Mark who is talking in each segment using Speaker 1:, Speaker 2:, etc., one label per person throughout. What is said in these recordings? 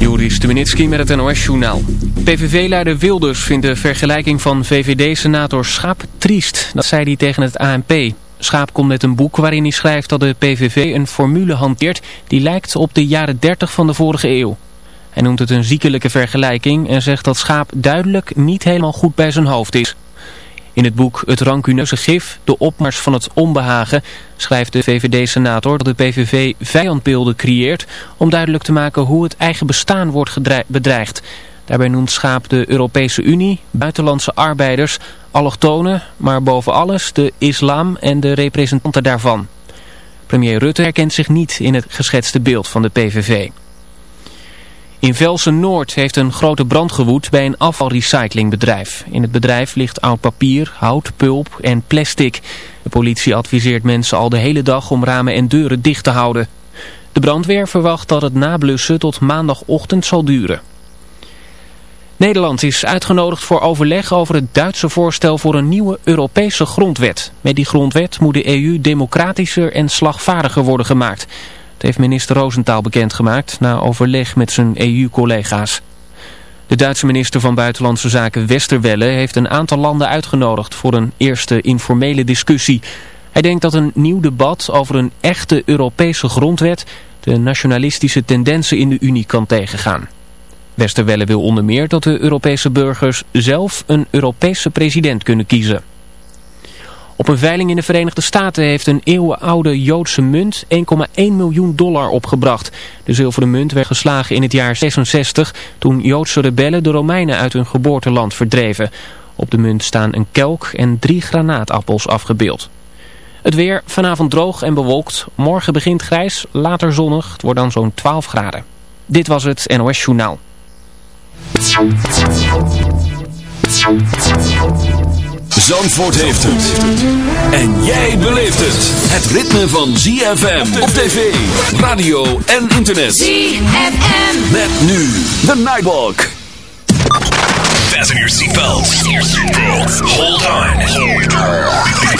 Speaker 1: Joris Stubenitski met het NOS-journaal. PVV-leider Wilders vindt de vergelijking van VVD-senator Schaap triest. Dat zei hij tegen het ANP. Schaap komt met een boek waarin hij schrijft dat de PVV een formule hanteert... die lijkt op de jaren 30 van de vorige eeuw. Hij noemt het een ziekelijke vergelijking en zegt dat Schaap duidelijk niet helemaal goed bij zijn hoofd is... In het boek Het rancuneuze gif, de opmars van het onbehagen, schrijft de VVD-senator dat de PVV vijandbeelden creëert om duidelijk te maken hoe het eigen bestaan wordt bedreigd. Daarbij noemt Schaap de Europese Unie, buitenlandse arbeiders, allochtonen, maar boven alles de islam en de representanten daarvan. Premier Rutte herkent zich niet in het geschetste beeld van de PVV. In Velsen-Noord heeft een grote brand gewoed bij een afvalrecyclingbedrijf. In het bedrijf ligt oud papier, hout, pulp en plastic. De politie adviseert mensen al de hele dag om ramen en deuren dicht te houden. De brandweer verwacht dat het nablussen tot maandagochtend zal duren. Nederland is uitgenodigd voor overleg over het Duitse voorstel voor een nieuwe Europese grondwet. Met die grondwet moet de EU democratischer en slagvaardiger worden gemaakt... Dat heeft minister Roosentaal bekendgemaakt na overleg met zijn EU-collega's. De Duitse minister van Buitenlandse Zaken Westerwelle heeft een aantal landen uitgenodigd voor een eerste informele discussie. Hij denkt dat een nieuw debat over een echte Europese grondwet de nationalistische tendensen in de Unie kan tegengaan. Westerwelle wil onder meer dat de Europese burgers zelf een Europese president kunnen kiezen. Op een veiling in de Verenigde Staten heeft een eeuwenoude Joodse munt 1,1 miljoen dollar opgebracht. De zilveren munt werd geslagen in het jaar 66 toen Joodse rebellen de Romeinen uit hun geboorteland verdreven. Op de munt staan een kelk en drie granaatappels afgebeeld. Het weer vanavond droog en bewolkt. Morgen begint grijs, later zonnig. Het wordt dan zo'n 12 graden. Dit was het NOS Journaal.
Speaker 2: Zandvoort heeft het. En jij beleeft het. Het ritme van ZFM op tv, radio en internet.
Speaker 3: ZFM.
Speaker 2: Met nu de Nightwalk.
Speaker 4: Fasten your seatbelts. Hold on.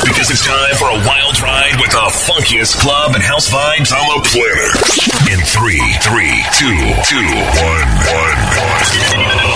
Speaker 4: Because it's time for a wild ride with the funkiest club and house vibes on the planet. In 3, 3, 2, 2, 1, 1, 1.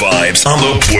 Speaker 4: vibes on the